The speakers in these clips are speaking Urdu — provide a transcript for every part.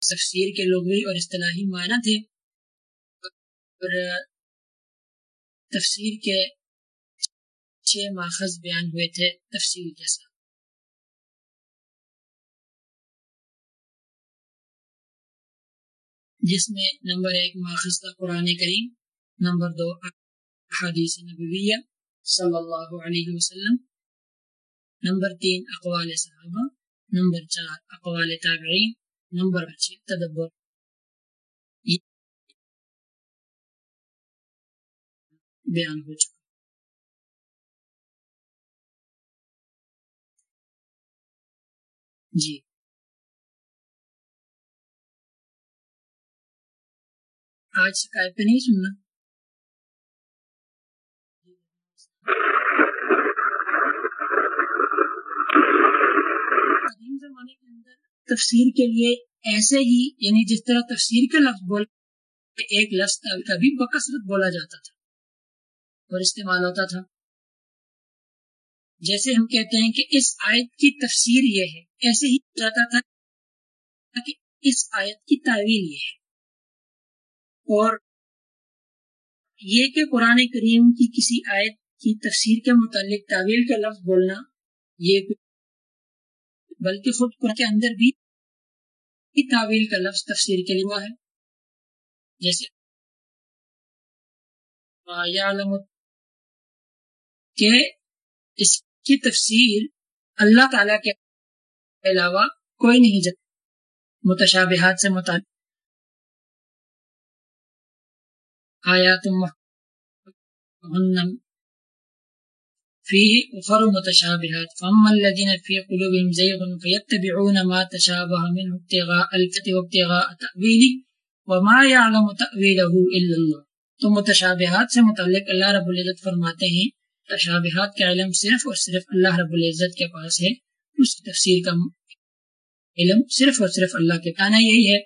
تفسیر کے لغوی اور اصطلاحی معنی تھے۔ اور تفسیر کے چھ ماخذ بیان ہوئے تھے تفسیر کے ساتھ۔ جس میں نمبر ایک ماخذ تھا قرآن کریم، نمبر دو حدیث نبویہ صلی اللہ علیہ وسلم، نمبر تین اقوال صحابہ، نمبر چار اقوال تابعین۔ نمبر چھ تدبر۔ بیان ہو چکا۔ جی۔ آج شکایت پہ نہیں سننا۔ قدیم زمانے کے اندر تفسیر کے لیے ایسے ہی یعنی جس طرح تفسیر کا لفظ بول، ایک لفظ کبھی بکثرت بولا جاتا تھا اور استعمال ہوتا تھا۔ جیسے ہم کہتے ہیں کہ اس آیت کی تفسیر یہ ہے، ایسے ہی جاتا تھا کہ اس آیت کی تعویل یہ ہے۔ اور یہ کہ قرآن کریم کی کسی آیت کی تفسیر کے متعلق تعویل کا لفظ بولنا، یہ بلکہ خود قرآن کے اندر بھی تعویل کا لفظ تفسیر کے ہے۔ جیسے کہ اس کی تفسیر اللہ تعالی کے علاوہ کوئی نہیں جب متشابہات سے متعلق۔ آیات فيه أخر متشابهات فأما الذين في قلوبهم زيغ فيتبعون ما تشابه منه ابتغاء الفتح وابتغاء تأويله وما يعلم تأويله إلا الله تو متشابہات سے متعلق اللہ رب العزت فرماتے ہیں، تشابہات کا علم صرف اور صرف اللہ رب العزت کے پاس ہے، اس کی تفسیر کا علم صرف اور صرف اللہ کے کہنا یہی ہے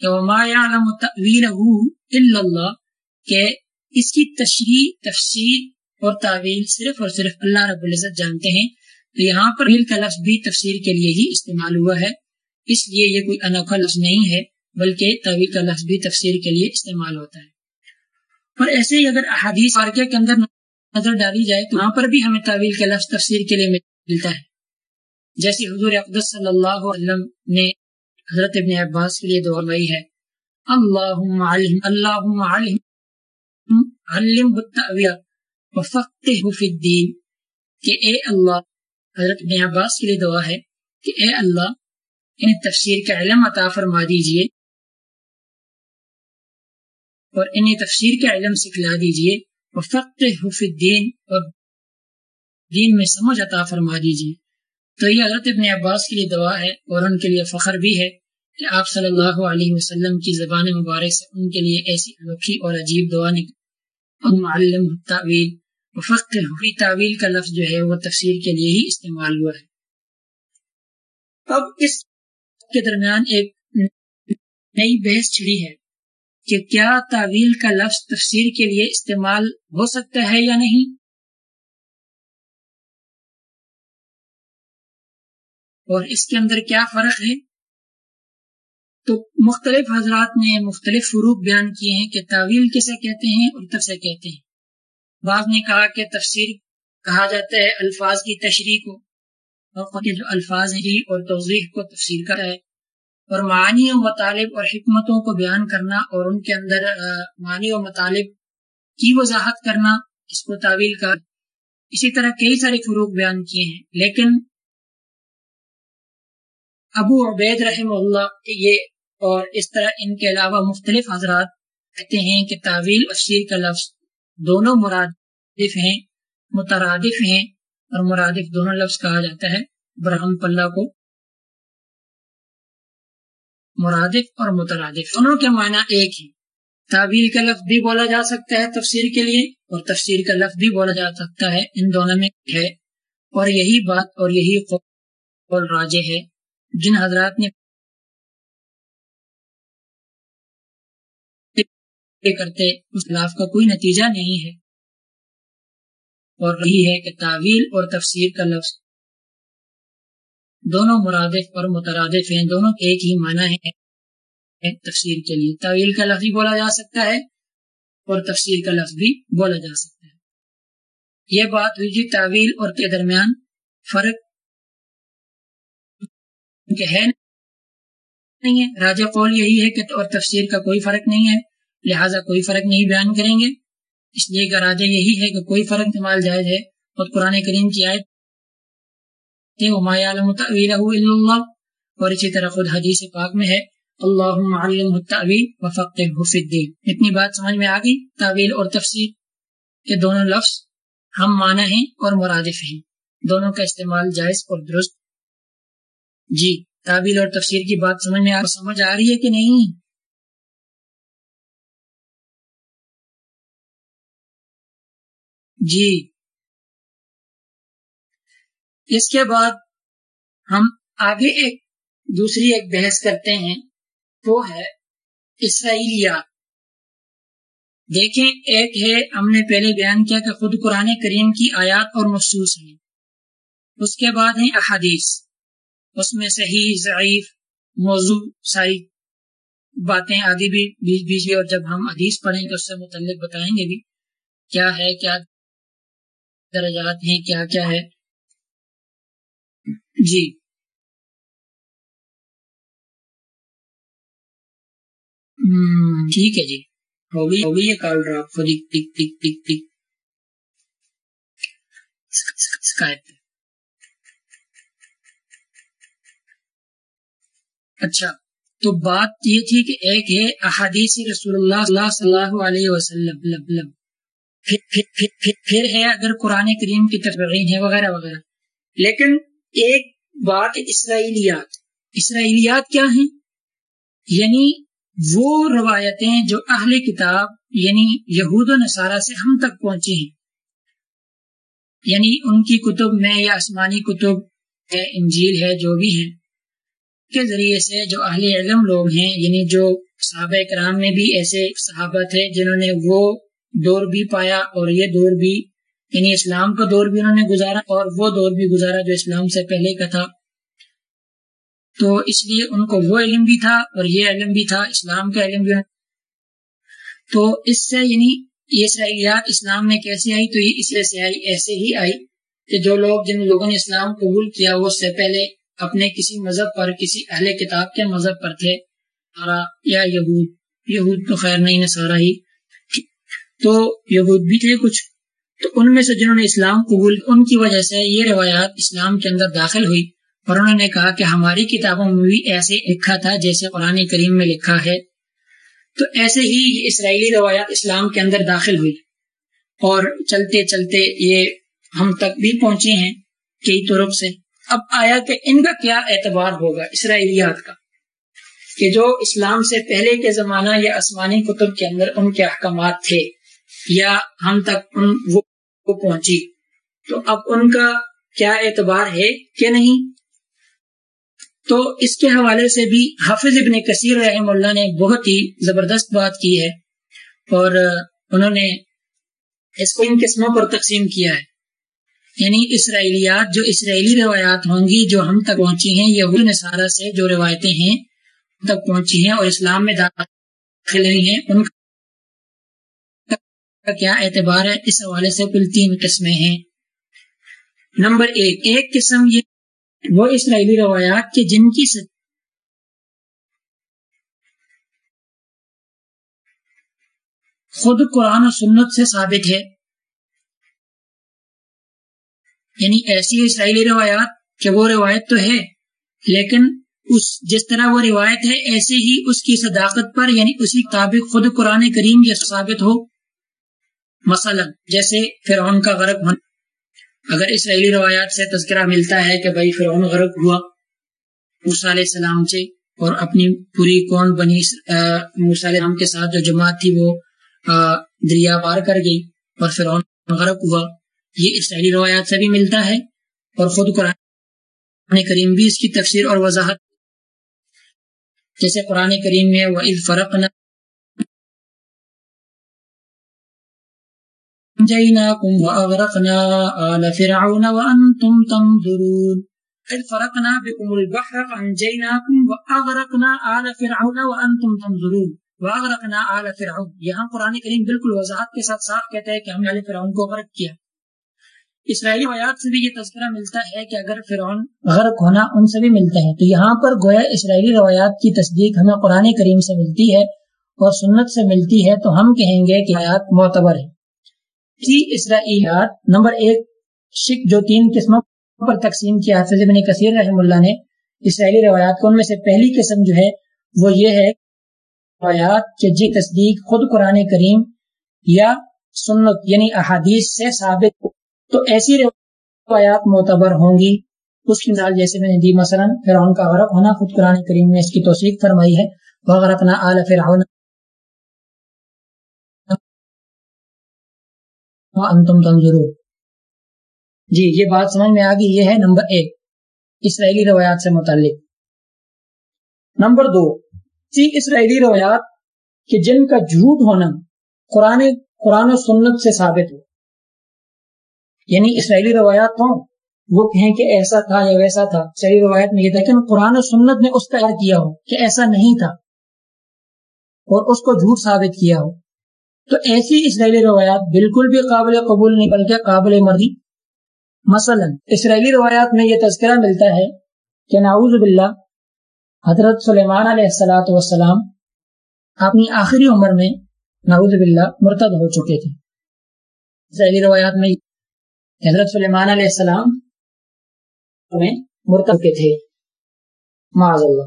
کہ وما يعلم تأويله إلا الله کہ اس کی تشریح، تفسیر اور تعویل صرف اور صرف اللہ رب العزت جانتے ہیں، تو یہاں پر کا لفظ بھی تفسیر کے لیے ہی استعمال ہوا ہے۔ اس لیے یہ کوئی انوکھا لفظ نہیں ہے، بلکہ تعویل کا لفظ بھی تفسیر کے لیے استعمال ہوتا ہے۔ اور ایسے ہی اگر احادیث واقعہ کے اندر نظر ڈالی جائے، تو وہاں پر بھی ہمیں تعویل کا لفظ تفسیر کے لیے ملتا ہے۔ جیسے حضور اقدس صلی اللہ علیہ وسلم نے حضرت ابن عباس کے لیے دعا مئی ہے اللہ علم فی الدین کہ اے اللہ، حضرت ابن عباس کے لیے دعا ہے کہ اے اللہ، انہیں تفسیر کا علم عطا فرما دیجیے اور انہیں تفسیر کا علم سکھلا دیجیے۔ وفقہ فی الدین اور دین میں سمجھ عطا فرما دیجیے۔ تو یہ حضرت ابن عباس کے لیے دعا ہے اور ان کے لیے فخر بھی ہے کہ آپ صلی اللہ علیہ وسلم کی زبان مبارک سے ان کے لیے ایسی انوکھی اور عجیب دعا نکل معلم تعویل فقی تعویل کا لفظ جو ہے وہ تفسیر کے لیے ہی استعمال ہوا ہے۔ اب اس کے درمیان ایک نئی بحث چھڑی ہے کہ کیا تعویل کا لفظ تفسیر کے لیے استعمال ہو سکتا ہے یا نہیں۔ اور اس کے اندر کیا فرق ہے؟ تو مختلف حضرات نے مختلف فروغ بیان کیے ہیں کہ تعویل کسے کہتے ہیں اور تفسیر کہتے ہیں۔ بعض نے کہا کہ تفسیر کہا جاتا ہے الفاظ کی تشریح کو۔ اور جو الفاظ ہیں اور توضیح کو تفسیر کرا ہے۔ اور معنی و مطالب اور حکمتوں کو بیان کرنا اور ان کے اندر معنی و مطالب کی وضاحت کرنا، اس کو تعویل کا اسی طرح کئی سارے فروغ بیان کیے ہیں، لیکن ابو عبید رحم اللہ یہ اور اس طرح ان کے علاوہ مختلف حضرات کہتے ہیں کہ تعویل افسیر کا لفظ دونوں مرادف ہیں، مترادف ہیں اور مرادف دونوں لفظ کہا جاتا ہے، برہم پلہ کو۔ مرادف اور مترادف، دونوں کے معنی ایک ہی تعویل کا لفظ بھی بولا جا سکتا ہے تفسیر کے لیے اور تفسیر کا لفظ بھی بولا جا سکتا ہے، ان دونوں میں ہے۔ اور یہی بات اور یہی قول راجے ہے۔ جن حضرات نے کرتے، اس خلاف کا کوئی نتیجہ نہیں ہے۔ اور رہی ہے کہ تعویل اور تفسیر کا لفظ۔ دونوں مرادف اور مترادف ہیں، دونوں ایک ہی معنی ہے تفسیر کے لیے طویل کا لفظ بھی بولا جا سکتا ہے اور تفسیر کا لفظ بھی بولا جا سکتا ہے۔ یہ بات ہوئی جی تعویل اور کے درمیان فرق ہے نہیں ہے۔ راجہ قول یہی ہے کہ اور تفسیر کا کوئی فرق نہیں ہے، لہٰذا کوئی فرق نہیں بیان کریں گے۔ اس لیے کہ راجہ یہی ہے کہ کوئی فرق استعمال جائز ہے اور قرآن کریم کی آیت اللہ اور اسی طرح خود حدیث پاک میں ہے اللہ اتنی بات سمجھ میں آ گئی تعویل اور تفسیر کے دونوں لفظ ہم مانا ہیں اور مرادف ہیں۔ دونوں کا استعمال جائز اور درست جی تعویل اور تفسیر کی بات سمجھ میں سمجھ آ رہی ہے کہ نہیں؟ جی۔ اس کے بعد ہم آگے ایک دوسری ایک بحث کرتے ہیں، وہ ہے اسرائیلیات دیکھیں، ایک ہے، ہم نے پہلے بیان کیا کہ خود قرآن کریم کی آیات اور مخصوص ہیں۔ اس کے بعد ہیں احادیث۔ اس میں صحیح ضعیف موضوع ساری باتیں آگے بھی بیچ بیچ اور جب ہم حدیث پڑھیں گے اس سے متعلق بتائیں گے بھی کیا ہے، کیا درجات ہیں، کیا کیا ہے۔ جی۔ ٹھیک ہے جی۔ ہو گئی ہو گئی ہے کال ڈراپ۔ خود ٹک ٹک ٹک ٹک۔ اچھا تو بات یہ تھی کہ ایک ہے احادیث رسول اللہ صلی اللہ علیہ وسلم لب لب پھر, پھر, پھر, پھر, پھر ہے اگر قرآن کریم کی تفرین ہے وغیرہ وغیرہ۔ لیکن ایک بات اسرائیلیات اسرائیلیات کیا ہیں؟ یعنی وہ روایتیں جو اہل کتاب یعنی یہود و نصارہ سے ہم تک پہنچی ہیں۔ یعنی ان کی کتب میں یا آسمانی کتب ہے انجیل ہے جو بھی ہیں۔ کے ذریعے سے جو اہل علم لوگ ہیں یعنی جو صحابہ کرام میں بھی ایسے صحابہ تھے جنہوں نے وہ دور بھی پایا اور یہ دور بھی یعنی اسلام کا دور بھی انہوں نے گزارا اور وہ دور بھی گزارا جو اسلام سے پہلے کا تھا۔ تو اس لیے ان کو وہ علم بھی تھا اور یہ علم بھی تھا، اسلام کا علم بھی۔ تو اس سے یعنی یہ اسرائیلیات اسلام میں کیسے آئی؟ تو یہ اس لیے سے آئی، ایسے ہی آئی کہ جو لوگ جن لوگوں نے اسلام قبول کیا وہ اس سے پہلے اپنے کسی مذہب پر، کسی اہل کتاب کے مذہب پر تھے۔ یا یہود یہود تو خیر نہیں سارا ہی۔ تو یہود بھی تھے کچھ۔ تو ان میں سے جنہوں نے اسلام قبول، ان کی وجہ سے یہ روایات اسلام کے اندر داخل ہوئی اور انہوں نے کہا کہ ہماری کتابوں میں بھی ایسے لکھا تھا جیسے قرآن کریم میں لکھا ہے۔ تو ایسے ہی یہ اسرائیلی روایات اسلام کے اندر داخل ہوئی۔ اور چلتے چلتے یہ ہم تک بھی پہنچے ہیں کئی طرف سے۔ اب آیا کہ ان کا کیا اعتبار ہوگا اسرائیلیات کا کہ جو اسلام سے پہلے کے زمانہ یا آسمانی کتب کے اندر ان کے احکامات تھے یا ہم تک ان وہ پہنچی، تو اب ان کا کیا اعتبار ہے کہ نہیں؟ تو اس کے حوالے سے بھی حافظ ابن کثیر رحم اللہ نے بہت ہی زبردست بات کی ہے اور انہوں نے اس کو ان قسموں پر تقسیم کیا ہے۔ یعنی اسرائیلیات جو اسرائیلی روایات ہوں گی جو ہم تک پہنچی ہیں یہ نصارہ سے جو روایتیں ہیں تک پہنچی ہیں اور اسلام میں داخل ہوئی ہیں، ان کا کیا اعتبار ہے؟ اس حوالے سے کل تین قسمیں ہیں۔ نمبر ایک ایک قسم یہ وہ اسرائیلی روایات کے جن کی خود قرآن و سنت سے ثابت ہے۔ یعنی ایسی اسرائیلی روایات کہ وہ روایت تو ہے، لیکن اس جس طرح وہ روایت ہے، ایسے ہی اس کی صداقت پر یعنی اسی مطابق خود قرآن کریم یہ ثابت ہو۔ مثلا جیسے فرعون کا غرق ہونا اگر اسرائیلی روایات سے تذکرہ ملتا ہے کہ بھائی فرعون غرق ہوا علیہ السلام سے، اور اپنی پوری کون بنی علیہ السلام کے ساتھ جو جماعت تھی وہ دریا پار کر گئی، اور فرعون غرق ہوا۔ یہ اسرائیلی روایات سے بھی ملتا ہے اور خود قرآن کریم بھی اس کی تفسیر اور وضاحت جیسے قرآن کریم میں وہ فرق نہ فرقنا بكم البحر فانجيناكم واغرقنا آل فرعون وانتم تنظرون واغرقنا آل فرعون یہاں قرآن کریم بالکل وضاحت کے ساتھ صاف کہتا ہے کہ ہم نے آل فرعون کو غرق کیا۔ اسرائیلی روایات سے بھی یہ تذکرہ ملتا ہے کہ اگر فرعون غرق ہونا ان سے بھی ملتا ہے، تو یہاں پر گویا اسرائیلی روایات کی تصدیق ہمیں قرآن کریم سے ملتی ہے اور سنت سے ملتی ہے، تو ہم کہیں گے کہ آیات معتبر ہے اسرائیلیات، نمبر ایک، شک جو تین قسموں پر تقسیم کیا، حافظ بن کثیر رحم اللہ نے۔ اسرائیلی روایات کو ان میں سے پہلی قسم جو ہے، وہ یہ ہے، روایات کہ جی تصدیق خود قرآن کریم یا سنت یعنی احادیث سے ثابت تو ایسی روایات معتبر ہوں گی۔ اس کی مثال جیسے میں نے دی، مثلا فرعون کا غرق ہونا۔ خود قرآن کریم نے اس کی توثیق فرمائی ہے۔ وغرقنا آل فرعون۔ انتم تنظرون۔ جی یہ بات سمجھ میں آ گئی۔ یہ ہے نمبر ایک۔ اسرائیلی روایات سے متعلق۔ نمبر دو، سی اسرائیلی روایات کہ جن کا جھوٹ ہونا قرآن قرآن و سنت سے ثابت ہو۔ یعنی اسرائیلی روایات ہوں، وہ کہیں کہ ایسا تھا یا ویسا تھا۔ اسرائیلی روایت میں یہ تھا کہ قرآن و سنت نے اس طرح کیا ہو کہ ایسا نہیں تھا اور اس کو جھوٹ ثابت کیا ہو۔ تو ایسی اسرائیلی روایات بالکل بھی قابل قبول نہیں، بلکہ قابل مرضی۔ مثلا، اسرائیلی روایات میں یہ تذکرہ ملتا ہے کہ ناؤز باللہ، حضرت سلیمان علیہ السلاۃ والسلام اپنی آخری عمر میں ناؤز باللہ مرتد ہو چکے تھے۔ اسرائیلی روایات میں حضرت سلیمان علیہ السلام میں مرتب کے تھے۔ معذ اللہ۔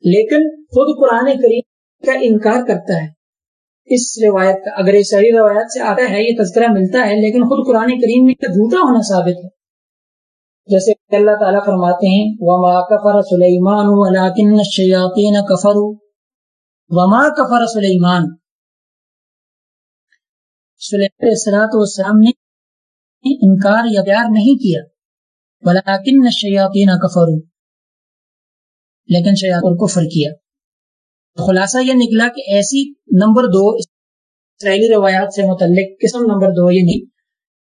لیکن خود قرآن کریم کا انکار کرتا ہے۔ اس روایت کا، اگر یہ صحیح روایت سے آتا ہے، یہ تذکرہ ملتا ہے، لیکن خود قرآن کریم میں جھوٹا ہونا ثابت ہے۔ جیسے اللہ تعالیٰ فرماتے ہیں، وما کفر سلیمان ولیکن الشیاطین کفروا وما کفر سلیمان سلیمان علیہ السلام نے انکار یا پیار نہیں کیا۔ ولیکن الشیاطین کفروا۔ لیکن شیاطین کفر کیا۔ خلاصہ یہ نکلا کہ ایسی نمبر دو اسرائیلی روایات سے متعلق قسم نمبر دو یہ نہیں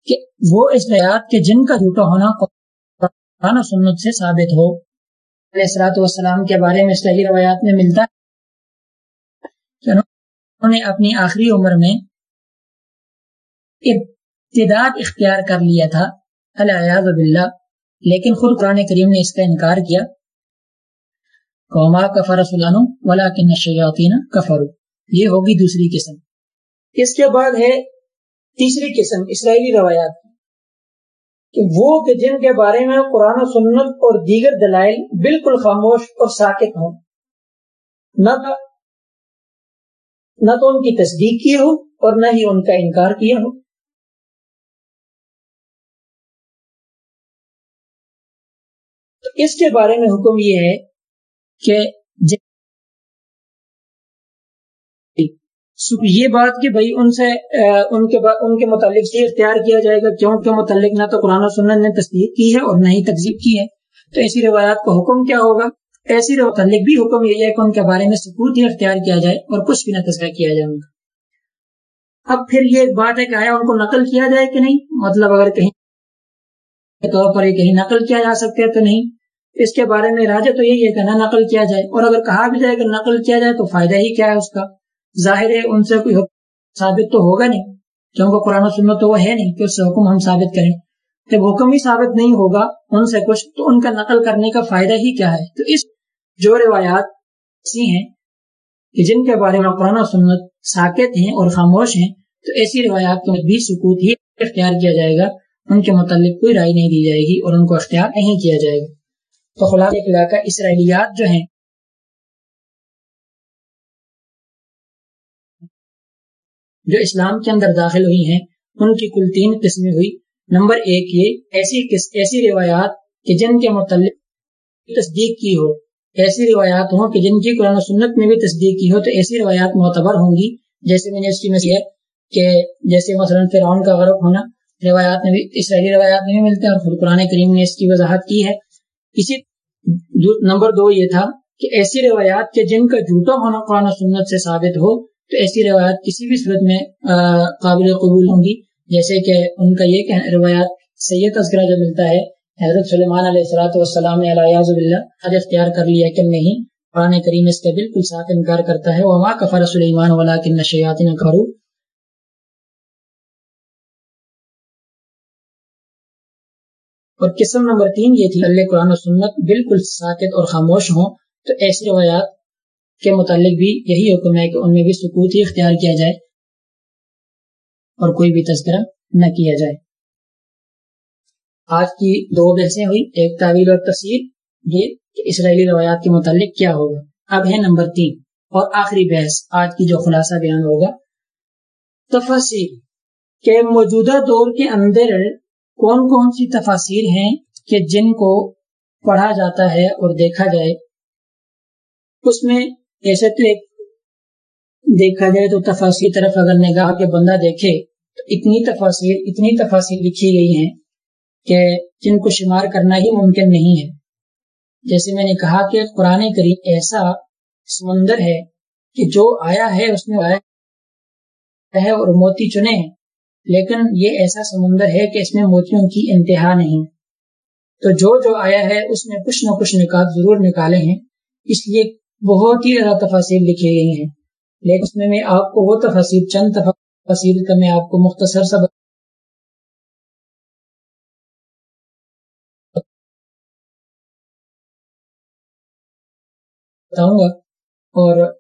کہ وہ اسرائیات کے جن کا جھوٹا ہونا قرآن و سنت سے ثابت ہو، علیہ السلاۃ والسلام کے بارے میں اسرائیلی روایات میں ملتا ہے کہ انہوں نے اپنی آخری عمر میں ابتداد اختیار کر لیا تھا اللہ باللہ، لیکن خود قرآن کریم نے اس کا انکار کیا۔ قوما کفر سلانو ولا کن شیاطین کفرو یہ ہوگی دوسری قسم۔ اس کے بعد ہے تیسری قسم، اسرائیلی روایات۔ کہ وہ کہ جن کے بارے میں قرآن و سنت اور دیگر دلائل بالکل خاموش اور ساکت ہوں۔ نہ نہ تو ان کی تصدیق کی ہو اور نہ ہی ان کا انکار کیا ہو۔ اس کے بارے میں حکم یہ ہے کہ یہ بات کہ بھائی ان سے ان کے ان کے متعلق سے اختیار کیا جائے گا، کیوں کے متعلق نہ تو قرآن و سنت نے تصدیق کی ہے اور نہ ہی تقزیب کی ہے۔ تو ایسی روایات کا حکم کیا ہوگا؟ ایسی متعلق بھی حکم یہ ہے کہ ان کے بارے میں سکوت ہی اختیار کیا جائے اور کچھ بھی نہ تصویر کیا جائے۔ ان کا اب پھر یہ ایک بات ہے کہ آیا ان کو نقل کیا جائے کہ نہیں؟ مطلب اگر کہیں طور پر کہیں نقل کیا جا سکتے ہے تو نہیں۔ اس کے بارے میں راجہ تو یہی ہے کہ نہ نقل کیا جائے اور اگر کہا بھی جائے کہ نقل کیا جائے تو فائدہ ہی کیا ہے اس کا؟ ظاہر ہے ان سے کوئی ثابت تو ہوگا نہیں کیونکہ قرآن و سنت تو وہ ہے نہیں کہ اس سے حکم ہم ثابت کریں۔ جب حکم ہی ثابت نہیں ہوگا ان سے کچھ، تو ان کا نقل کرنے کا فائدہ ہی کیا ہے؟ تو اس جو روایات ایسی ہیں کہ جن کے بارے میں قرآن و سنت ساکت ہیں اور خاموش ہیں، تو ایسی روایات کو بھی سکوت ہی اختیار کیا جائے گا۔ ان کے متعلق کوئی رائے نہیں دی جائے گی اور ان کو اختیار نہیں کیا جائے گا۔ تو خلاف علاقہ اسرائیلیات جو ہیں۔ جو اسلام کے اندر داخل ہوئی ہیں، ان کی کل تین قسمیں ہوئی۔ نمبر ایک، یہ ایسی ایسی روایات کہ جن کے متعلق تصدیق کی ہو۔ ایسی روایات ہوں کہ جن کی قرآن و سنت میں بھی تصدیق کی ہو، تو ایسی روایات معتبر ہوں گی۔ جیسے میں نے اس کی میں ہے کہ جیسے مثلاً فرعون کا غرق ہونا، روایات میں بھی، اسرائیلی روایات میں بھی ملتے ہیں اور قرآن کریم نے اس کی وضاحت کی ہے۔ اسی نمبر دو یہ تھا کہ ایسی روایات کے جن کا جھوٹا ہونا قرآن و سنت سے ثابت ہو، تو ایسی روایات کسی بھی صورت میں قابل قبول ہوں گی۔ جیسے کہ ان کا یہ کہ روایات سید تذکرہ جو ملتا ہے، حضرت سلیمان علیہ السلاۃ والسلام نے علیہ حد اختیار کر لیا کہ نہیں، قرآن کریم اس کا بالکل صاف انکار کرتا ہے۔ وما کفر سلیمان ولا کن شیاطین کرو اور قسم نمبر تین یہ تھی، اللہ قرآن و سنت بالکل ساکت اور خاموش ہوں۔ تو ایسی روایات کے متعلق بھی یہی حکم ہے کہ ان میں بھی سکوت ہی اختیار کیا جائے اور کوئی بھی تذکرہ نہ کیا جائے۔ آج کی دو بحثیں ہوئی، ایک تعویل اور تصویر یہ کہ اسرائیلی روایات کے متعلق کیا ہوگا۔ اب ہے نمبر تین اور آخری بحث، آج کی جو خلاصہ بیان ہوگا۔ تفاصیر کے موجودہ دور کے اندر کون کون سی تفاصیر ہیں کہ جن کو پڑھا جاتا ہے اور دیکھا جائے؟ اس میں ایسے تو ایک دیکھا جائے تو تفاصیر طرف اگر نگاہ کے بندہ دیکھے، تو اتنی تفاصیر اتنی تفاصیر لکھی گئی ہیں کہ جن کو شمار کرنا ہی ممکن نہیں ہے۔ جیسے میں نے کہا کہ قرآن کریم ایسا سمندر ہے کہ جو آیا ہے، اس میں آیا ہے اور موتی چنے۔ ہیں لیکن یہ ایسا سمندر ہے کہ اس میں موتیوں کی انتہا نہیں۔ تو جو جو آیا ہے، اس میں کچھ نہ کچھ نکات ضرور نکالے ہیں۔ اس لیے بہت ہی زیادہ تفاصیر لکھی گئی ہیں۔ لیکن اس میں میں آپ کو وہ تفاصیر چند تفاصیر کا میں آپ کو مختصر سب بتاؤں گا اور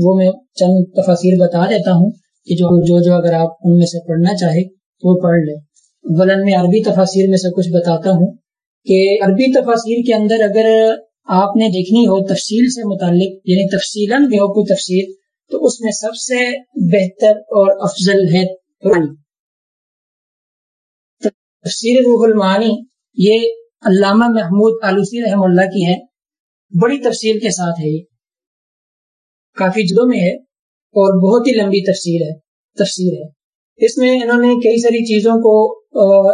وہ میں چند تفاصیر بتا دیتا ہوں۔ کہ جو جو جو اگر آپ ان میں سے پڑھنا چاہے تو وہ پڑھ لیں۔ ولن میں عربی تفاصیر میں سے کچھ بتاتا ہوں کہ عربی تفاصیر کے اندر اگر آپ نے دیکھنی ہو تفصیل سے متعلق یعنی تفصیل بھی ہو کوئی تفصیل، تو اس میں سب سے بہتر اور افضل ہے تفسیر روح المعانی، یہ علامہ محمود آلوسی رحم اللہ کی ہے۔ بڑی تفصیل کے ساتھ ہے یہ۔ کافی جدوں میں ہے۔ اور بہت ہی لمبی تفسیر ہے تفسیر ہے۔ اس میں انہوں نے کئی ساری چیزوں کو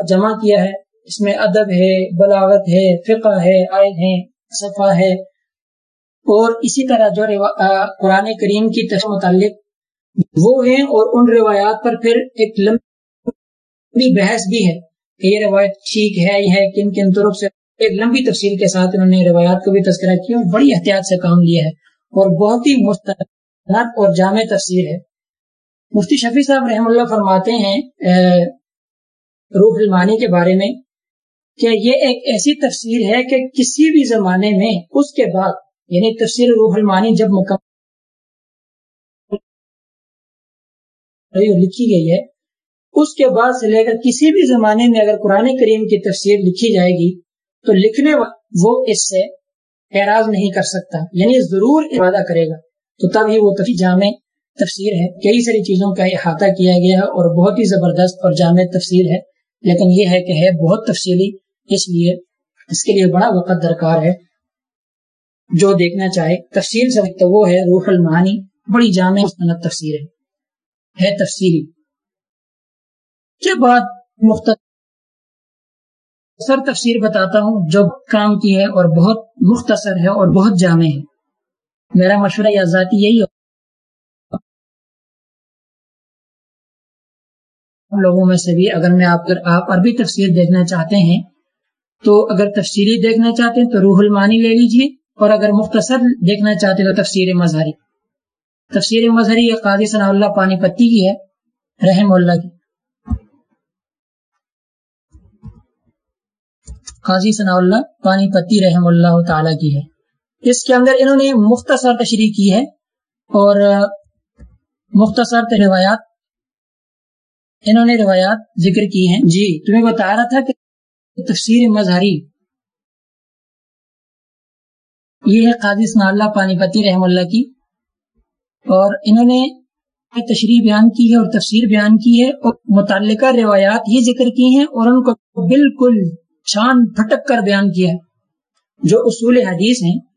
جمع کیا ہے۔ اس میں ادب ہے، بلاغت ہے، فقہ ہے آئن ہے، صفحہ ہے۔ اور اسی طرح جو قرآن کریم کی تفصیل متعلق وہ ہیں اور ان روایات پر پھر ایک لمبی بحث بھی ہے کہ یہ روایت ٹھیک ہے یہ ہے، کن کن طرف سے۔ ایک لمبی تفصیل کے ساتھ انہوں نے روایات کو بھی تذکرہ کیا بڑی احتیاط سے کام لیا ہے اور بہت ہی مستقل اور جامع تفسیر ہے۔ مفتی شفیع صاحب رحم اللہ فرماتے ہیں روح المانی کے بارے میں کہ یہ ایک ایسی تفسیر ہے کہ کسی بھی زمانے میں اس کے بعد یعنی تفسیر روح المانی جب مکمل لکھی گئی ہے، اس کے بعد سے لے کر کسی بھی زمانے میں اگر قرآن کریم کی تفسیر لکھی جائے گی، تو لکھنے وہ اس سے اعراض نہیں کر سکتا یعنی ضرور ارادہ کرے گا۔ تو تب ہی وہ تفصیل جامع تفسیر ہے۔ کئی ساری چیزوں کا احاطہ کیا گیا ہے اور بہت ہی زبردست اور جامع تفسیر ہے۔ لیکن یہ ہے کہ ہے بہت تفصیلی، اس لیے، اس کے لیے بڑا وقت درکار ہے۔ جو دیکھنا چاہے۔ تفصیل سے وہ ہے، روح المعانی، بڑی جامع مستند تفسیر ہے۔ ہے تفصیلی کے بعد مختصر تفسیر بتاتا ہوں؟ جو کام کی ہے اور بہت مختصر ہے اور بہت جامع ہے۔ میرا مشورہ یا ذاتی یہی ہو لوگوں میں سے بھی اگر میں آپ آپ عربی تفسیر دیکھنا چاہتے ہیں، تو اگر تفسیری دیکھنا چاہتے ہیں تو روح المانی لے لیجیے اور اگر مختصر دیکھنا چاہتے ہیں تو تفسیر مظہری۔ تفسیر مظہری یہ قاضی ثناء اللہ پانی پتی کی ہے، رحم اللہ کی۔ قاضی ثناء اللہ پانی پتی رحم اللہ تعالی کی ہے۔ اس کے اندر انہوں نے مختصر تشریح کی ہے اور مختصر روایات، انہوں نے روایات ذکر کی ہیں۔ جی تمہیں بتا رہا تھا کہ تفسیر مظہری، یہ ہے قاضی ثنا اللہ پانی پتی رحم اللہ کی۔ اور انہوں نے تشریح بیان کی ہے اور تفسیر بیان کی ہے اور متعلقہ روایات ہی ذکر کی ہیں اور ان کو بالکل چھان پھٹک کر بیان کیا ہے۔ جو اصول حدیث ہیں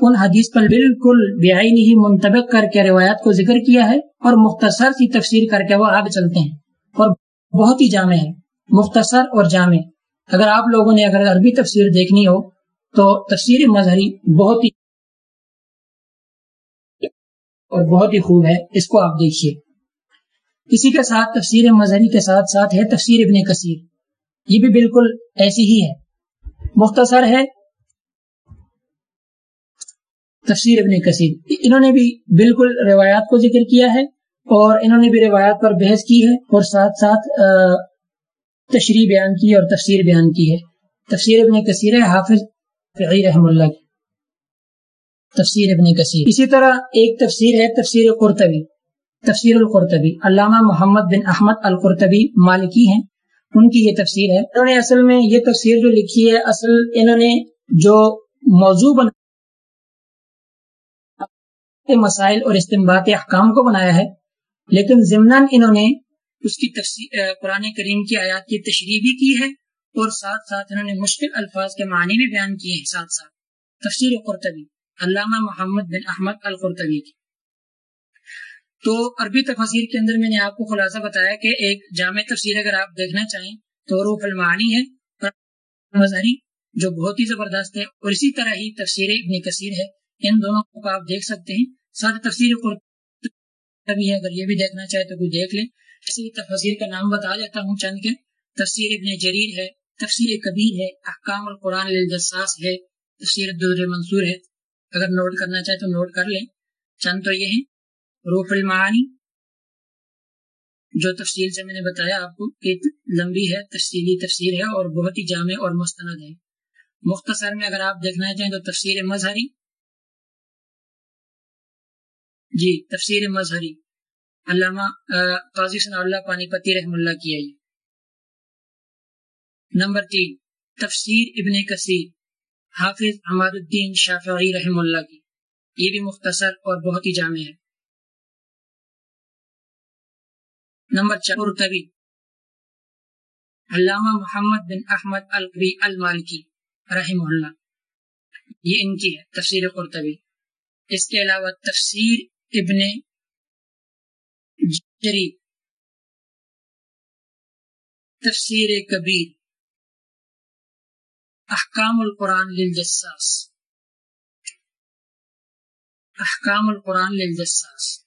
ان حدیث پر بالکل بیائی ہی منتبق کر کے روایات کو ذکر کیا ہے اور مختصر سی تفسیر کر کے وہ آگے چلتے ہیں اور بہت ہی جامع ہے مختصر اور جامع۔ اگر آپ لوگوں نے اگر عربی تفسیر دیکھنی ہو تو تفسیر مظہری بہت ہی اور بہت ہی خوب ہے، اس کو آپ دیکھیے۔ اسی کے ساتھ تفسیر مظہری کے ساتھ ساتھ ہے تفسیر ابن کثیر۔ یہ بھی بالکل ایسی ہی ہے۔ مختصر ہے تفسیر ابن کثیر۔ انہوں نے بھی بالکل روایات کو ذکر کیا ہے اور انہوں نے بھی روایات پر بحث کی ہے اور ساتھ ساتھ تشریح بیان کی اور تفسیر بیان کی ہے۔ تفسیر ابن کثیر ہے، حافظ رحم اللہ کی۔ تفسیر ابن کثیر۔ اسی طرح ایک تفسیر ہے تفسیر قرطبی۔ تفسیر القرطبی، علامہ محمد بن احمد القرطبی مالکی ہیں۔ ان کی یہ تفسیر ہے۔ انہوں نے اصل میں یہ تفسیر جو لکھی ہے، اصل انہوں نے جو موضوع بنا مسائل اور استمبات احکام کو بنایا ہے، لیکن ضمن انہوں نے اس کی قرآن کریم کی آیات کی تشریح بھی کی ہے اور ساتھ ساتھ انہوں نے مشکل الفاظ کے معنی بھی بیان کیے ہیں ساتھ ساتھ۔ تفسیر قرطبی، علامہ محمد بن احمد القرطبی کی۔ تو عربی تفسیر کے اندر میں نے آپ کو خلاصہ بتایا کہ ایک جامع تفسیر اگر آپ دیکھنا چاہیں تو روح المعانی ہے مظہری جو بہت ہی زبردست ہے اور اسی طرح ہی تفسیر ابن کثیر ہے۔ ان دونوں کو آپ دیکھ سکتے ہیں۔ ساتھ تفسیر قرطبی ہے، اگر یہ بھی دیکھنا چاہے تو کوئی دیکھ لیں۔ اسی تفسیر کا نام بتا دیتا ہوں چند کے۔ تفسیر ابن جریر ہے، تفسیر کبیر ہے، احکام القرآن للجساس ہے، تفسیر در منصور ہے۔ اگر نوٹ کرنا چاہے تو نوٹ کر لیں۔ چند تو یہ ہیں۔ روح المعانی، جو تفصیل سے میں نے بتایا آپ کو کہ لمبی ہے، تفصیلی تفسیر ہے اور بہت ہی جامع اور مستند ہے۔ مختصر میں اگر آپ دیکھنا چاہیں تو تفسیر مظہری جی تفسیر مظہری، علامہ قاضی ثناء اللہ پانی پتی رحم اللہ کی آئی نمبر تین، تفسیر ابن کثیر، حافظ حماد الدین شافعی رحم اللہ کی۔ یہ بھی مختصر اور بہت ہی جامع ہے۔ نمبر چار طبی علامہ محمد بن احمد القبی المالکی رحم اللہ۔ یہ ان کی ہے، تفسیر قرطبی اس کے علاوہ تفسیر ابن جری۔ تفسیر کبیر۔ احکام القرآن للجساس۔ احکام القرآن للجساس۔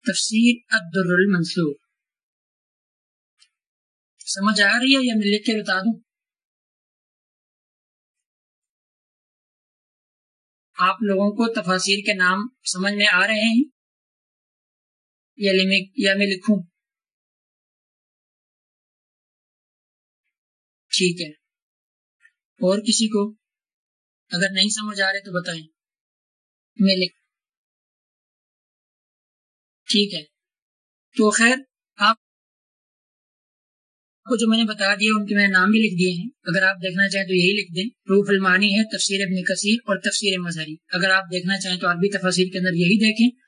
تفسیر الدر المنصور۔ سمجھ آ رہی ہے یا میں لکھ کے بتا دوں؟ آپ لوگوں کو تفاصیر کے نام سمجھ میں آ رہے ہیں؟ یا میں لکھوں ٹھیک ہے۔ اور کسی کو اگر نہیں سمجھ آ رہے تو بتائیں۔ میں لکھ ٹھیک ہے۔ تو خیر، آپ کو جو میں نے بتا دیا، ان کے میں نام بھی لکھ دیے ہیں۔ اگر آپ دیکھنا چاہیں تو یہی لکھ دیں۔ روح المانی ہے تفسیر ابن کثیر اور تفسیر مظہری۔ اگر آپ دیکھنا چاہیں تو عربی تفاصیر کے اندر یہی دیکھیں۔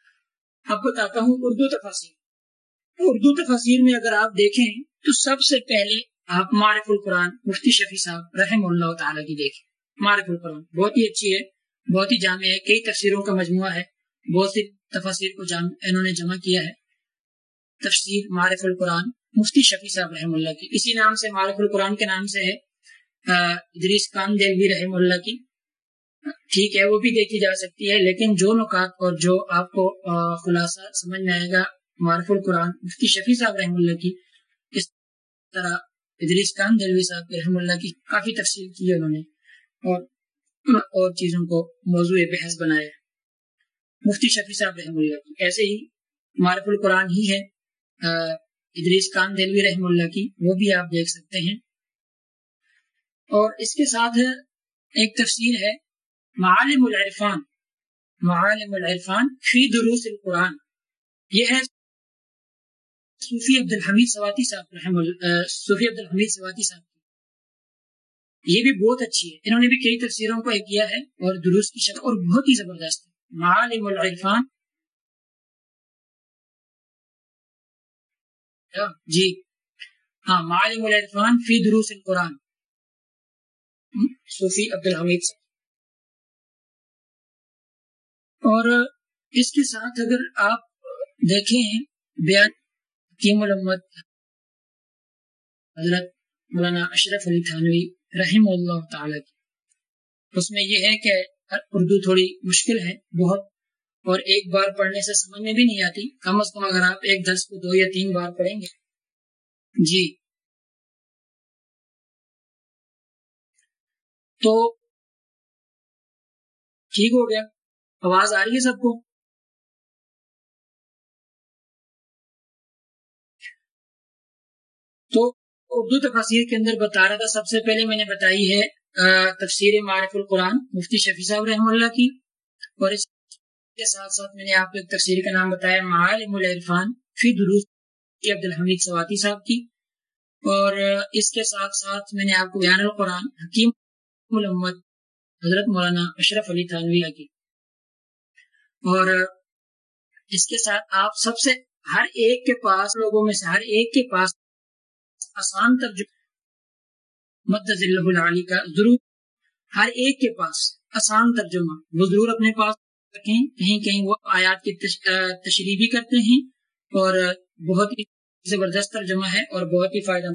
اب بتاتا ہوں اردو تفاصیر اردو تفاصیر میں اگر آپ دیکھیں تو سب سے پہلے آپ معرف القرآن مفتی شفیع صاحب رحم اللہ تعالیٰ کی دیکھیں۔ معرف القرآن بہت ہی اچھی ہے، بہت ہی جامع ہے، کئی تفسیروں کا مجموعہ ہے۔ بہت سی تفاصیر کو انہوں نے جمع کیا ہے۔ تفسیر معرف القرآن مفتی شفیع صاحب رحم اللہ کی۔ اسی نام سے مالک القرآن کے نام سے ہے ادریس کان دلوی رحم اللہ کی۔ ٹھیک ہے، وہ بھی دیکھی جا سکتی ہے، لیکن جو نکات اور جو آپ کو خلاصہ سمجھ میں آئے گا، معرف القرآن، مفتی شفیع صاحب رحم اللہ کی، اس طرح ادریس کان دلوی صاحب رحم اللہ کی کافی تفصیل کی ہے انہوں نے، اور اور چیزوں کو موضوع بحث بنایا مفتی شفیع صاحب رحم اللہ کی، ایسے ہی معرف القرآن ہی ہے ادریس کان دلوی رحم اللہ کی، وہ بھی آپ دیکھ سکتے ہیں۔ اور اس کے ساتھ ایک تفسیر ہے معالم العرفان معالم العرفان فی دروس القرآن. یہ ہے صوفی عبد الحمید سواتی صاحب، رحم صوفی عبد الحمید سواتی صاحب کی۔ یہ بھی بہت اچھی ہے۔ انہوں نے بھی کئی تفسیروں کو کیا ہے اور دروس کی شکل، اور بہت ہی زبردست ہے۔ معالم العرفان۔ جی۔ ہاں معلوم الرفان فی دروس القرآن۔ صوفی عبد الحمید سے اور اس کے ساتھ اگر آپ دیکھیں بیان قیم الامت حضرت مولانا اشرف علی تھانوی رحم اللہ تعالی کی۔ اس میں یہ ہے کہ اردو تھوڑی مشکل ہے، بہت، اور ایک بار پڑھنے سے سمجھ میں بھی نہیں آتی۔ کم از کم اگر آپ ایک درس کو دو یا تین بار پڑھیں گے۔ جی۔ تو ٹھیک ہو گیا۔ آواز آ رہی ہے سب کو؟ تو اردو تفاصیر کے اندر بتا رہا تھا، سب سے پہلے میں نے بتائی ہے تفسیر معرف القرآن، مفتی شفیع صاحب رحم اللہ کی۔ اور اس کے ساتھ ساتھ میں نے آپ کو ایک تفسیر کا نام بتایا، معالم العرفان فی دروس عبد الحمید سواتی صاحب کی۔ اور اس کے ساتھ ساتھ میں نے آپ کو بیان القرآن، حکیم محمد حضرت مولانا اشرف علی تھانوی کی۔ اور اس کے ساتھ آپ سب سے ہر ایک کے پاس لوگوں میں سے ہر ایک کے پاس آسان ترجمہ مدد العلی کا ضرور ہر ایک کے پاس آسان ترجمہ۔ وہ ضرور اپنے پاس رکھیں۔ کہیں کہیں وہ آیات کی تشریح بھی کرتے ہیں اور بہت ہی زبردست ترجمہ ہے اور بہت ہی فائدہ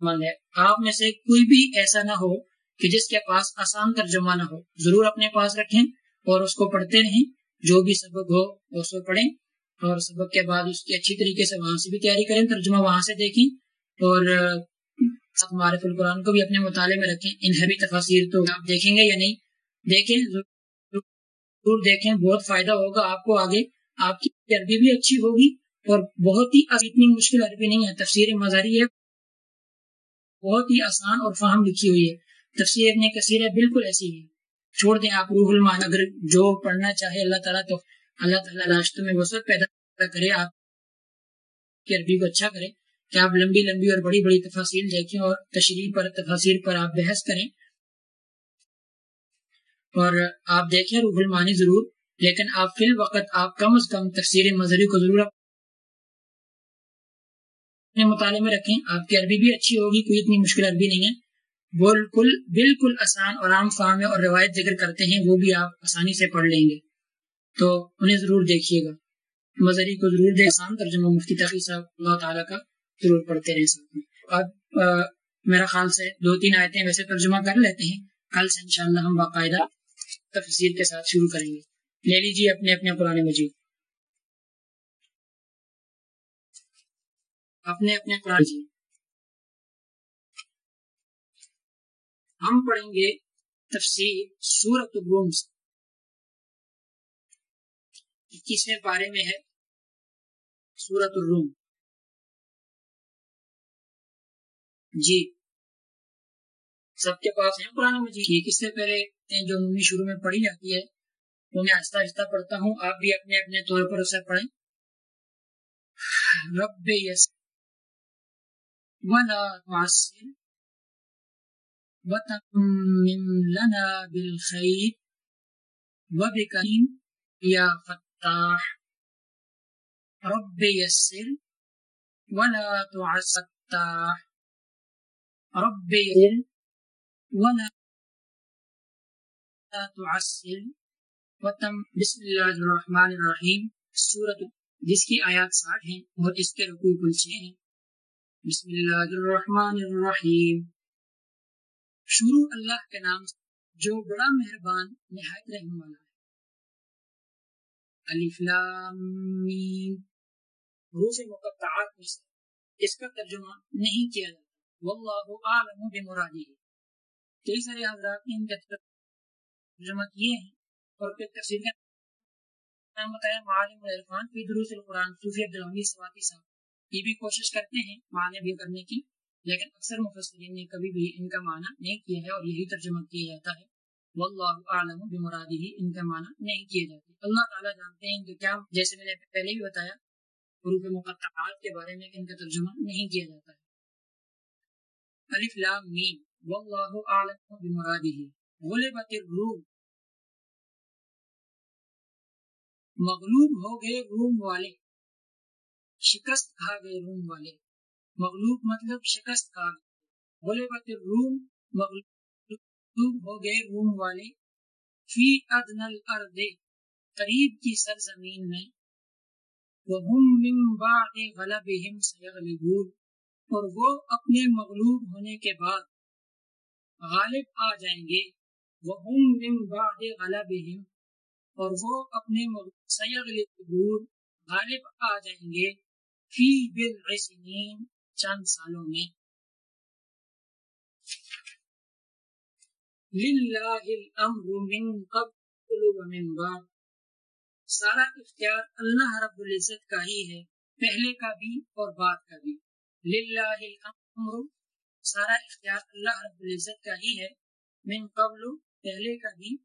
مند ہے۔ آپ میں سے کوئی بھی ایسا نہ ہو کہ جس کے پاس آسان ترجمہ نہ ہو۔ ضرور اپنے پاس رکھیں۔ اور اس کو پڑھتے رہیں، جو بھی سبق ہو، اس کو پڑھیں۔ اور سبق کے بعد اس کی اچھی طریقے سے وہاں سے بھی تیاری کریں، ترجمہ وہاں سے دیکھیں۔ اور معرف القرآن کو بھی اپنے مطالعے میں رکھیں۔ انہیں تفاصیر تو آپ دیکھیں گے یا نہیں، دیکھیں، ضرور دیکھیں۔ بہت فائدہ ہوگا آپ کو آگے۔ آپ کی عربی بھی اچھی ہوگی اور بہت ہی اتنی مشکل عربی نہیں ہے۔ تفسیر مظہری ہے، بہت ہی آسان اور فہم لکھی ہوئی ہے۔ تفسیر ابن کثیر ہے، بالکل ایسی ہے چھوڑ دیں آپ روح المان اگر جو پڑھنا چاہے اللہ تعالیٰ تو اللہ تعالیٰ راستوں میں وسعت پیدا کرے، آپ کی عربی کو اچھا کرے، کہ آپ لمبی لمبی اور بڑی بڑی تفاصیل دیکھیں اور تشریح پر تفاصیر پر آپ بحث کریں۔ اور آپ دیکھیں روح المانی ضرور، لیکن آپ فی الوقت، آپ کم از کم تفسیر مذہبی کو ضرور اپنے مطالعے میں رکھیں۔ آپ کی عربی بھی اچھی ہوگی، کوئی اتنی مشکل عربی نہیں ہے۔ بالکل بالکل آسان اور عام فام ہے اور روایت ذکر کرتے ہیں، وہ بھی آپ آسانی سے پڑھ لیں گے۔ تو انہیں ضرور دیکھیے گا۔ مظہری کو ضرور دے آسان ترجمہ مفتی تقی صاحب اللہ تعالیٰ کا ضرور پڑھتے رہے ساتھ میں۔ اب میرا خیال سے دو تین آیتیں ویسے ترجمہ کر لیتے ہیں۔ کل سے انشاءاللہ ہم باقاعدہ تفسیر کے ساتھ شروع کریں گے۔ لے لیجیے اپنے اپنے قرآن مجید۔ اپنے اپنے قرآن جی ہم پڑھیں گے تفسیر سورت الروم سے اکیسویں پارے میں ہے سورت الروم جی۔ سب کے پاس ہے قرآن مجید؟ ٹھیک اس سے پہلے جو عمومی شروع میں پڑھی جاتی ہے؟ وہ میں آہستہ آہستہ پڑھتا ہوں۔ آپ بھی اپنے اپنے طور پر اسے پڑھیں۔ رب یس ولا تعسر وتمم لنا بالخير وبكريم يا فتاح رب يسر ولا تعسر رب يسر ولا تعسر وتم بسم اللہ الرحمن الرحیم سورت جس کی آیات ساٹھ ہیں اور اس کے رکوع کل چھ ہیں۔ بسم اللہ الرحمن الرحیم۔ شروع اللہ کے نام سے، جو بڑا مہربان نہایت رحم والا ہے۔ الف لام میم۔ حروف مقطعات میں سے اس کا ترجمہ نہیں کیا جاتا۔ واللہ اعلم بمرادی۔ کئی سارے حضرات نے ان کا ترجمہ کیے ہیں اور پھر تفسیر کا نام بتایا، معالم العرفان فی دروس القرآن، صوفی عبدالحمید سواتی صاحب، یہ بھی کوشش کرتے ہیں معنی بھی کرنے کی۔ لیکن اکثر مفسرین نے کبھی بھی ان کا معنی نہیں کیا ہے اور یہی ترجمہ کیا جاتا ہے۔ واللہ اعلم بمرادی ان کا معنی نہیں کیے جاتے اللہ تعالیٰ جانتے ہیں کہ کیا، جیسے میں نے پہلے بھی بتایا، حروف مقطعات کے بارے میں ان کا ترجمہ نہیں کیا جاتا ہے۔ الف لام میم، واللہ اعلم بمرادہ غلبت الروم۔ مغلوب ہو گئے روم والے۔ شکست کھا گئے روم والے۔ مغلوب مطلب شکست کھا گئے غلبت الروم مغلوب ہو گئے روم والے۔ فی ادن الارض، قریب کی سرزمین میں۔ وهم من بعد غلبهم سيغلبون۔ اور وہ اپنے مغلوب ہونے کے بعد غالب آ جائیں گے۔ وهم من بعد وہ اور وہ اپنے سیغلبون غالب آ جائیں گے۔ فی بالعسنین چند سالوں میں۔ للہ الامر من قبل ومن بعد۔ سارا اختیار اللہ رب العزت کا ہی ہے، پہلے کا بھی اور بعد کا بھی۔ للہ الامر سارا اختیار اللہ رب العزت کا ہی ہے، من قبل، پہلے کا بھی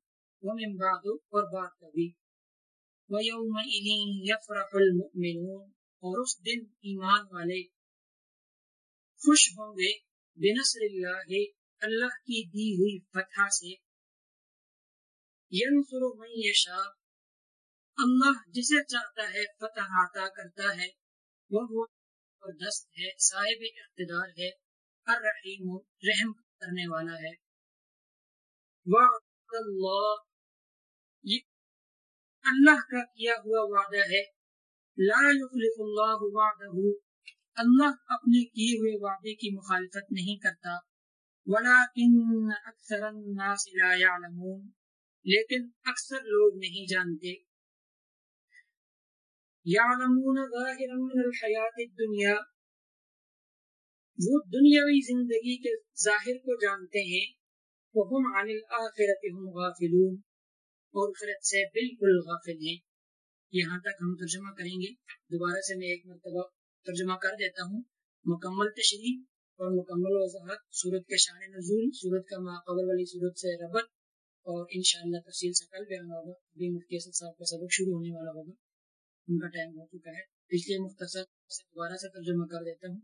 ومن بعد اور بعد کا بھی۔ وَيَوْمَئِذٍ يَفْرَحُ الْمُؤْمِنُونَ اور اس دن ایمان والے خوش ہوں گے، بنصر اللہ اللہ کی دی ہوئی فتح سے۔ ینصر من یشا اللہ جسے چاہتا ہے فتح عطا کرتا ہے۔ وہ زبردست ہے، صاحب اقتدار ہے، الرحیم رحم کرنے والا ہے۔ وعد اللہ، یہ اللہ کا کیا ہوا وعدہ ہے۔ لا يخلف اللہ وعدہ۔ اللہ اپنے کیے ہوئے وعدے کی مخالفت نہیں کرتا۔ ولیکن اکثر الناس لا يعلمون لیکن اکثر لوگ نہیں جانتے۔ یعلمون ظاہرا من الحیات الدنیا، وہ دنیاوی زندگی کے ظاہر کو جانتے ہیں۔ وهم عن الآخرت هم غافلون، اور خرد سے بالکل غافل ہیں۔ یہاں تک ہم ترجمہ کریں گے۔ دوبارہ سے میں ایک مرتبہ ترجمہ کر دیتا ہوں۔ مکمل تشریح اور مکمل وضاحت صورت کے شان نزول صورت کا ماقبل والی صورت سے ربط اور انشاءاللہ تفصیل سے کل بیان ہوگا۔ ابھی مفتی اسد صاحب کا سبق شروع ہونے والا ہوگا۔ ان کا ٹائم ہو چکا ہے۔ پچھلے مختصر سے دوبارہ سے ترجمہ کر دیتا ہوں۔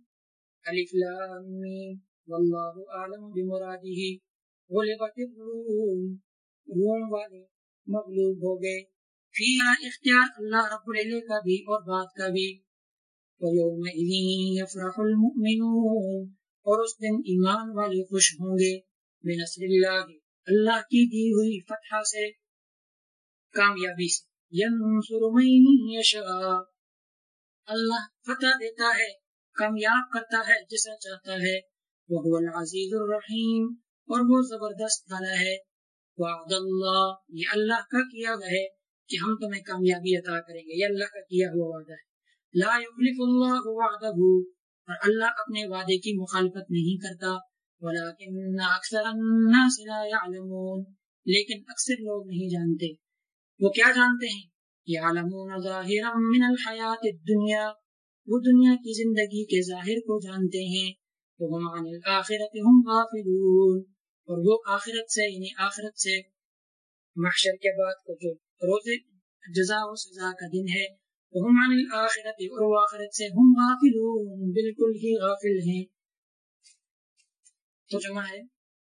الف لام میم، واللہ اعلم بمرادہ۔ غلبت الروم، روم والے مغلوب ہو گئے۔ فی اختیار اللہ رب العلم کا بھی اور بات کا بھی۔ يفرح المؤمنون اور اس دن ایمان والے خوش ہوں گے بنصر اللہ اللہ کی دی ہوئی فتح سے کامیابی سے ینصر من یشاء اللہ فتح دیتا ہے کامیاب کرتا ہے جسے چاہتا ہے وہ العزیز الرحیم اور وہ زبردست والا ہے وعد اللہ یہ اللہ کا کیا ہوا ہے؟ کہ ہم تمہیں کامیابی عطا کریں گے یہ اللہ کا کیا ہوا وعدہ ہے؟ لا يخلف اللہ وعدہ۔ اور اللہ اپنے وعدے کی مخالفت نہیں کرتا۔ ولكن اکثر الناس لا يعلمون لیکن اکثر لوگ نہیں جانتے۔ وہ کیا جانتے ہیں؟ يعلمون ظاہرا من الحیات الدنیا۔ وہ دنیا کی زندگی کے ظاہر کو جانتے ہیں۔ وهم عن الاخرت هم غافلون۔ اور وہ آخرت سے یعنی آخرت سے محشر کے بعد کو جو روز جزا و سزا کا دن ہے ہم عن الآخرت اور آخرت سے ہم غافلون، بالکل ہی غافل ہیں۔ ترجمہ ہے،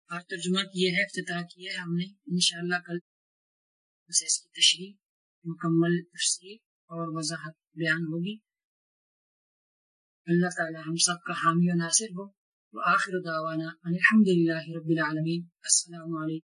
آج ترجمہ کیا ہے، افتتاح کیا ہے ہم نے، انشاءاللہ کل۔ سے اس کی تشریح، مکمل تفصیل اور وضاحت بیان ہوگی۔ اللہ تعالی ہم سب کا حامی و ناصر ہو۔ وآخر دعوانا الحمدللہ رب العالمین۔ السلام علیکم۔